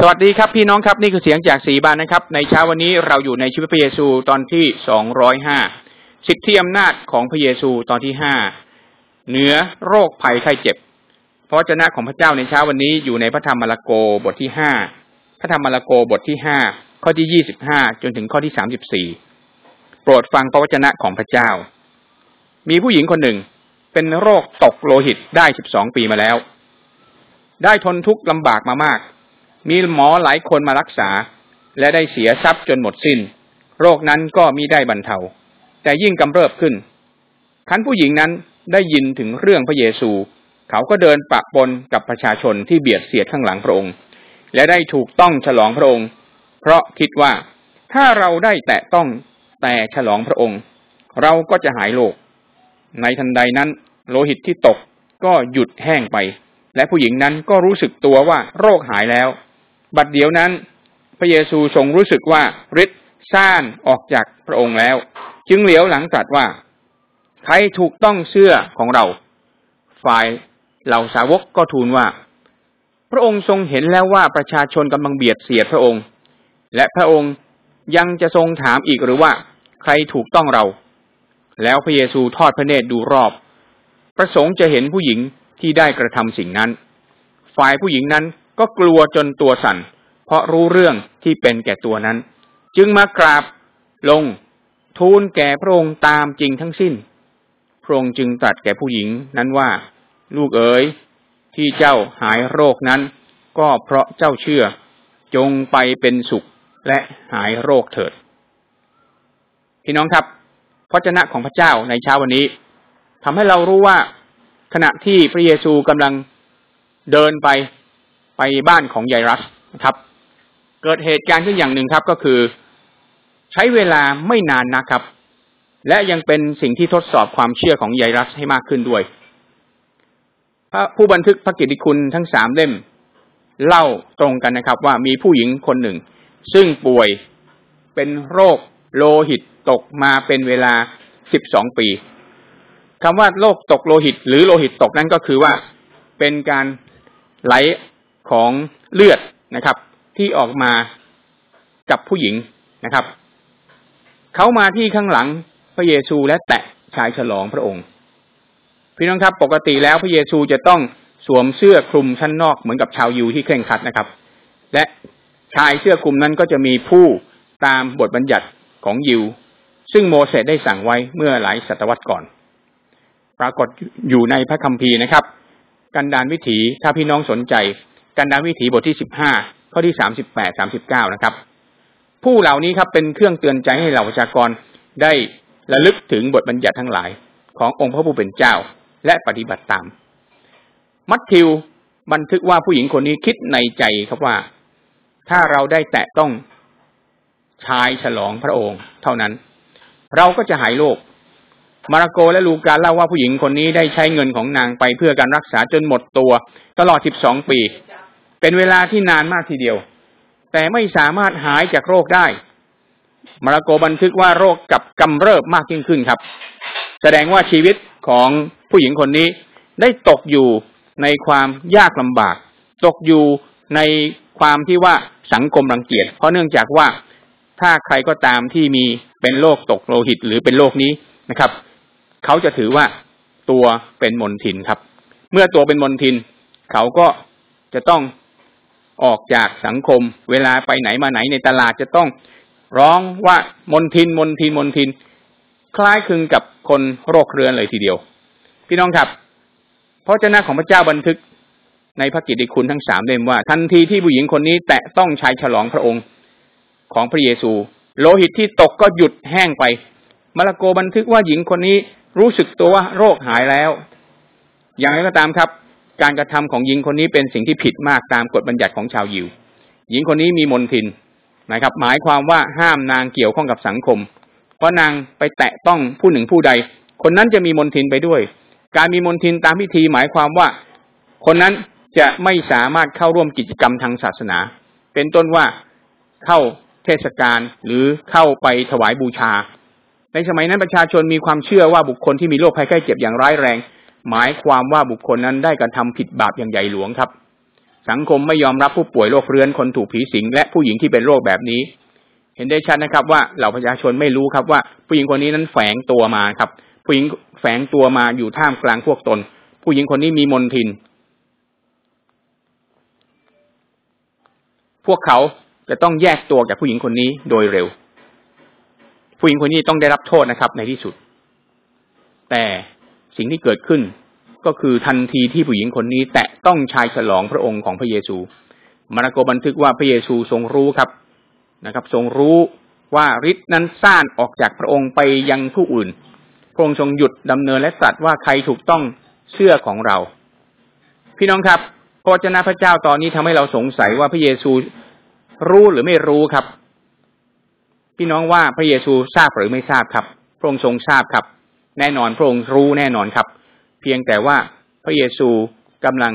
สวัสดีครับพี่น้องครับนี่คือเสียงจากสีบานนะครับ ในเช้าวันนี้เราอยู่ในชีวิตพระเยซูตอนที่สองร้อยห้าสิทธิอำนาจของพระเยซูตอนที่ห้าเหนือโรคภัยไข้เจ็บ พระเจ้าของพระเจ้าในเช้าวันนี้อยู่ในพระธรรมมาระโกบทที่ห้าพระธรรมมาระโกบทที่ห้าข้อที่ยี่สิบห้าจนถึงข้อที่สามสิบสี่โปรดฟังพระวจนะของพระเจ้า มีผู้หญิงคนหนึ่งเป็นโรคตกโลหิตได้สิบสองปีมาแล้ว ได้ทนทุกข์ลำบากมามาก มีหมอหลายคนมารักษา และได้เสียทรัพย์จนหมดสิน้น โรคนั้นก็มีได้บรรเทา แต่ยิ่งกำเริบขึ้นคันผู้หญิงนั้นได้ยินถึงเรื่องพระเยซู เขาก็เดินปะปนกับประชาชนที่เบียดเสียดข้างหลังพระองค์ และได้ถูกต้องฉลองพระองค์ เพราะคิดว่าถ้าเราได้แตะต้องแต่ฉลองพระองค์ เราก็จะหายโรคในทันใดนั้น โลหิตที่ตกก็หยุดแห้งไป และผู้หญิงนั้นก็รู้สึกตัวว่าโรคหายแล้ว บัดเดี๋ยวนั้น พระเยซูทรงรู้สึกว่าฤทธิ์ซ่านออกจากพระองค์แล้ว จึงเหลียวหลังตรัสว่า ใครถูกต้องเสื้อของเรา ฝ่ายเหล่าสาวกก็ทูลว่า พระองค์ทรงเห็นแล้วว่าประชาชนกำลังเบียดเสียดพระองค์ และพระองค์ยังจะทรงถามอีกหรือว่า ใครถูกต้องเรา แล้วพระเยซูทอดพระเนตรดูรอบ ประสงค์จะเห็นผู้หญิงที่ได้กระทำสิ่งนั้น ฝ่ายผู้หญิงนั้น ก็กลัวจนตัวสั่น เพราะรู้เรื่องที่เป็นแก่ตัวนั้น จึงมากราบลงทูลแก่พระองค์ตามจริงทั้งสิ้น พระองค์จึงตรัสแก่ผู้หญิงนั้นว่า ลูกเอ๋ยที่เจ้าหายโรคนั้น ก็เพราะเจ้าเชื่อ จงไปเป็นสุขและหายโรคเถิด พี่น้องครับพระเจ้าของพระเจ้าในเช้าวันนี้ทำให้เรารู้ว่าขณะที่พระเยซูกำลังเดินไป ไปบ้านของยายรัสนะครับ เกิดเหตุการณ์ขึ้นอย่างหนึ่งครับก็คือ ใช้เวลาไม่นานนะครับ และยังเป็นสิ่งที่ทดสอบความเชื่อของยายรัสให้มากขึ้นด้วยพระผู้บันทึกพระกิตติคุณทั้งสามเล่ม เล่าตรงกันนะครับ ว่ามีผู้หญิงคนหนึ่ง ซึ่งป่วยเป็นโรคโลหิตตกมาเป็นเวลาสิบสองปีคำว่าโรคตกโลหิต หรือโลหิตตกนั้นก็คือว่าเป็นการไหล ของเลือดนะครับ ที่ออกมากับผู้หญิงนะครับ เขามาที่ข้างหลังพระเยซูและแตะชายฉลองพระองค์ พี่น้องครับปกติแล้วพระเยซูจะต้องสวมเสื้อคลุมชั้นนอกเหมือนกับชาวยิวที่เคร่งครัดนะครับ และชายเสื้อคลุมนั้นก็จะมีผู้ตามบทบัญญัติของยิว ซึ่งโมเสสได้สั่งไว้เมื่อหลายศตวรรษก่อน ปรากฏอยู่ในพระคัมภีร์นะครับ กันดานวิถีถ้าพี่น้องสนใจ กันดาวิถีบทที่สิบห้าข้อที่สามสิบแปดสามสิบเก้านะครับ ผู้เหล่านี้ครับเป็นเครื่องเตือนใจให้เหล่าประชากรได้ระลึกถึงบทบัญญัติทั้งหลาย ขององค์พระผู้เป็นเจ้าและปฏิบัติตาม มัทธิวบันทึกว่าผู้หญิงคนนี้คิดในใจครับว่า ถ้าเราได้แตะต้องชายฉลองพระองค์เท่านั้น เราก็จะหายโรคมาระโกและลูกาเล่าว่าผู้หญิงคนนี้ได้ใช้เงินของนางไปเพื่อการรักษาจนหมดตัว ตลอดสิบสองปี เป็นเวลาที่นานมากทีเดียว แต่ไม่สามารถหายจากโรคได้มาระโกบันทึกว่าโรคกับกำเริบมากยิ่งขึ้นครับ แสดงว่าชีวิตของผู้หญิงคนนี้ได้ตกอยู่ในความยากลำบาก ตกอยู่ในความที่ว่าสังคมรังเกียจเพราะเนื่องจากว่าถ้าใครก็ตามที่มีเป็นโรคตกโลหิตหรือเป็นโรคนี้นะครับ เขาจะถือว่าตัวเป็นมนทินครับ เมื่อตัวเป็นมนทิน เขาก็จะต้อง ออกจากสังคม เวลาไปไหนมาไหนในตลาดจะต้องร้องว่ามนทินมนทินมนทิน คล้ายคลึงกับคนโรคเรื้อนเลยทีเดียว พี่น้องครับพระเจ้าของพระเจ้าบันทึกในพระกิตติคุณทั้งสามเล่มว่า ทันทีที่ผู้หญิงคนนี้แตะต้องชายฉลองพระองค์ของพระเยซู โลหิตที่ตกก็หยุดแห้งไปมาระโกบันทึกว่าหญิงคนนี้รู้สึกตัวว่าโรคหายแล้ว อย่างไรก็ตามครับ การกระทำของหญิงคนนี้เป็นสิ่งที่ผิดมากตามกฎบัญญัติของชาวยิว หญิงคนนี้มีมนทินนะครับ หมายความว่าห้ามนางเกี่ยวข้องกับสังคม เพราะนางไปแตะต้องผู้หนึ่งผู้ใด คนนั้นจะมีมนทินไปด้วย การมีมนทินตามพิธีหมายความว่า คนนั้นจะไม่สามารถเข้าร่วมกิจกรรมทางศาสนา เป็นต้นว่าเข้าเทศกาลหรือเข้าไปถวายบูชา ในสมัยนั้นประชาชนมีความเชื่อว่าบุคคลที่มีโรคภัยไข้เจ็บอย่างร้ายแรง หมายความว่าบุคคลนั้นได้กระทำผิดบาปอย่างใหญ่หลวงครับ สังคมไม่ยอมรับผู้ป่วยโรคเรื้อนคนถูกผีสิงและผู้หญิงที่เป็นโรคแบบนี้ เห็นได้ชัดนะครับ ว่าเหล่าประชาชนไม่รู้ครับว่า ผู้หญิงคนนี้นั้นแฝงตัวมาครับ ผู้หญิงแฝงตัวมาอยู่ท่ามกลางพวกตน ผู้หญิงคนนี้มีมนทิน พวกเขาจะต้องแยกตัวจากผู้หญิงคนนี้โดยเร็ว ผู้หญิงคนนี้ต้องได้รับโทษนะครับ ในที่สุด แต่ สิ่งที่เกิดขึ้น ก็คือทันทีที่ผู้หญิงคนนี้ แตะต้องชายฉลองพระองค์ของพระเยซู มาระโกบันทึกว่าพระเยซูทรงรู้ครับนะครับ ทรงรู้ว่าฤทธิ์นั้นซ่านออกจากพระองค์ไปยังผู้อื่น พระองค์ทรงหยุดดำเนินและตรัสว่าใครถูกต้องเชื่อของเรา พี่น้องครับพระเจ้าพระเจ้าตอนนี้ทำให้เราสงสัยว่าพระเยซูรู้หรือไม่รู้ครับ พี่น้องว่าพระเยซูทราบหรือไม่ทราบครับ พระองค์ทรงทราบครับ แน่นอนพระองค์รู้แน่นอนครับ เพียงแต่ว่าพระเยซูกำลัง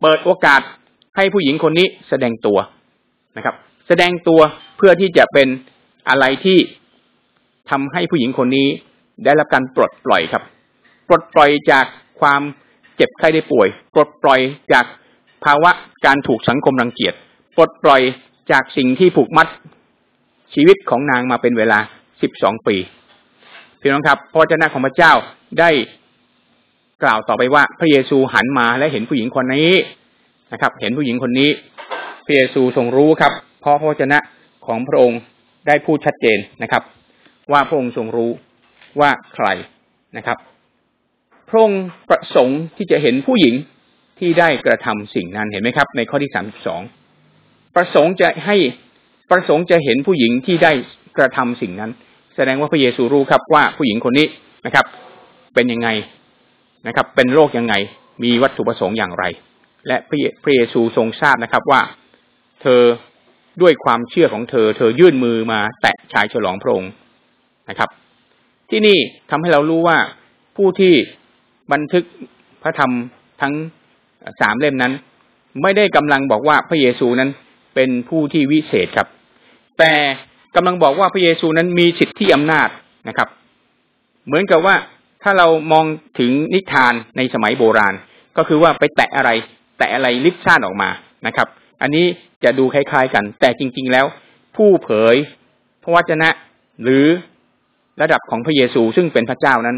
เปิดโอกาสให้ผู้หญิงคนนี้แสดงตัวนะครับ แสดงตัวเพื่อที่จะเป็นอะไรที่ทำให้ผู้หญิงคนนี้ได้รับการปลดปล่อยครับ ปลดปล่อยจากความเจ็บไข้ได้ป่วย ปลดปล่อยจากภาวะการถูกสังคมรังเกียจ ปลดปล่อยจากสิ่งที่ผูกมัดชีวิตของนางมาเป็นเวลาสิบสองปี พี่น้องครับพระเจ้าของพระเจ้าได้กล่าวต่อไปว่า พระเยซูหันมาและเห็นผู้หญิงคนนี้นะครับ เห็นผู้หญิงคนนี้พระเยซูทรงรู้ครับ เพราะพระวจนะของพระองค์ได้พูดชัดเจนนะครับ ว่าพระองค์ทรงรู้ว่าใครนะครับ พระองค์ประสงค์ที่จะเห็นผู้หญิงที่ได้กระทำสิ่งนั้นเห็นไหมครับ ในข้อที่สามสิบสองประสงค์จะให้ประสงค์จะเห็นผู้หญิงที่ได้กระทำสิ่งนั้น แสดงว่าพระเยซูรู้ครับว่าผู้หญิงคนนี้นะครับ เป็นยังไงนะครับ เป็นโรคยังไง มีวัตถุประสงค์อย่างไร และพระเยซูทรงทราบนะครับว่า เธอด้วยความเชื่อของเธอ เธอยื่นมือมา แตะชายฉลองพระองค์นะครับ ที่นี่ทำให้เรารู้ว่าผู้ที่บันทึกพระธรรมทั้งสามเล่มนั้น ไม่ได้กำลังบอกว่าพระเยซูนั้นเป็นผู้ที่วิเศษครับ แต่ กำลังบอกว่าพระเยซูนั้นมีสิทธิอำนาจนะครับ เหมือนกับว่าถ้าเรามองถึงนิทานในสมัยโบราณ ก็คือว่าไปแตะอะไร แตะอะไรลิบซ่านออกมานะครับ อันนี้จะดูคล้ายๆกัน แต่จริง ๆ แล้ว ผู้เผยพระวจนะหรือระดับของพระเยซูซึ่งเป็นพระเจ้านั้น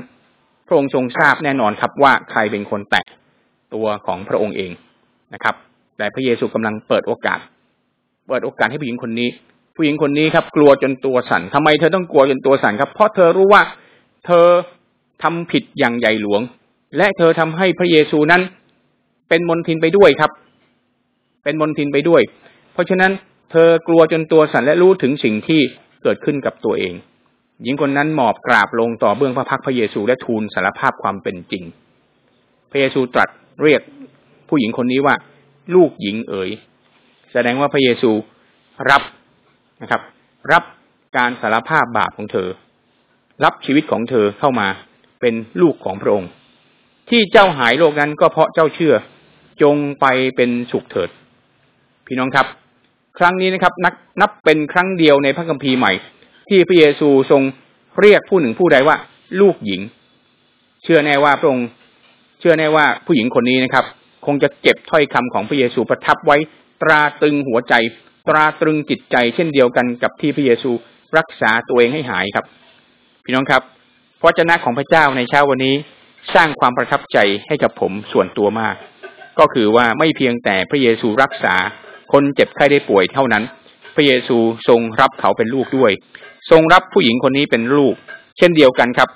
พระองค์ทรงทราบแน่นอนครับว่าใครเป็นคนแตะตัวของพระองค์เองนะครับ แต่พระเยซูกำลังเปิดโอกาส เปิดโอกาสให้ผู้หญิงคนนี้ ผู้หญิงคนนี้ครับ กลัวจนตัวสั่นทำไมเธอต้องกลัวจนตัวสั่นครับ เพราะเธอรู้ว่าเธอทำผิดอย่างใหญ่หลวง และเธอทำให้พระเยซูนั้น เป็นมนทินไปด้วยครับ เป็นมนทินไปด้วย เพราะฉะนั้นเธอกลัวจนตัวสั่นและรู้ถึงสิ่งที่เกิดขึ้นกับตัวเอง หญิงคนนั้นหมอบกราบลงต่อเบื้องพระพักพระเยซูและทูลสารภาพความเป็นจริง พระเยซูตรัสเรียกผู้หญิงคนนี้ว่า ลูกหญิงเอ๋ย แสดงว่าพระเยซูรับ นะครับ รับการสารภาพบาปของเธอ รับชีวิตของเธอเข้ามาเป็นลูกของพระองค์ ที่เจ้าหายโรคนั้นก็เพราะเจ้าเชื่อจงไปเป็นสุขเถิด พี่น้องครับ ครั้งนี้นะครับนับนับเป็นครั้งเดียวในพระคัมภีร์ใหม่ ที่พระเยซูทรงเรียกผู้หนึ่งผู้ใดว่า ลูกหญิง เชื่อแน่ว่าพระองค์เชื่อแน่ว่าผู้หญิงคนนี้นะครับ คงจะเก็บถ้อยคำของพระเยซูประทับไว้ตราตึงหัวใจ ตราตรึงจิตใจเช่นเดียวกันกับที่พระเยซูรักษาตัวเองให้หายครับ พี่น้องครับพระเจ้าของพระเจ้าในเช้าวันนี้สร้างความประทับใจให้กับผมส่วนตัวมาก ก็คือว่าไม่เพียงแต่พระเยซูรักษาคนเจ็บไข้ได้ป่วยเท่านั้น พระเยซูทรงรับเขาเป็นลูกด้วย ทรงรับผู้หญิงคนนี้เป็นลูก เช่นเดียวกันครับ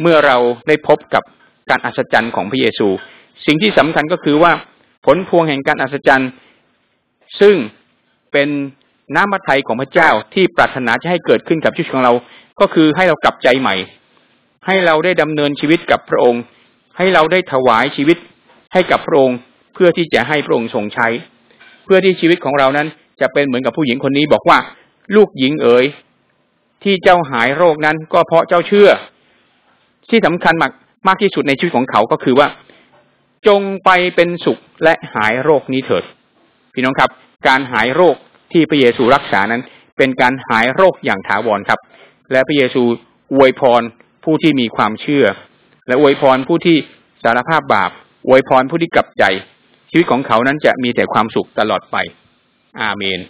เมื่อเราได้พบกับการอัศจรรย์ของพระเยซู สิ่งที่สำคัญก็คือว่าผลพวงแห่งการอัศจรรย์ ซึ่ง เป็นน้ำมัทไทยของพระเจ้าที่ปรารถนาจะให้เกิดขึ้นกับชีวิตของเรา ก็คือให้เรากลับใจใหม่ ให้เราได้ดำเนินชีวิตกับพระองค์ ให้เราได้ถวายชีวิตให้กับพระองค์ เพื่อที่จะให้พระองค์ทรงใช้ เพื่อที่ชีวิตของเรานั้นจะเป็นเหมือนกับผู้หญิงคนนี้บอกว่า ลูกหญิงเอ๋ยที่เจ้าหายโรคนั้นก็เพราะเจ้าเชื่อ ที่สำคัญมากมากที่สุดในชีวิตของเขาก็คือว่า จงไปเป็นสุขและหายโรคนี้เถิด พี่น้องครับ การหายโรคที่พระเยซูรักษานั้น เป็นการหายโรคอย่างถาวรครับ และพระเยซูอวยพรผู้ที่มีความเชื่อ และอวยพรผู้ที่สารภาพบาปอวยพรผู้ที่กลับใจ ชีวิตของเขานั้นจะมีแต่ความสุขตลอดไป อาเมน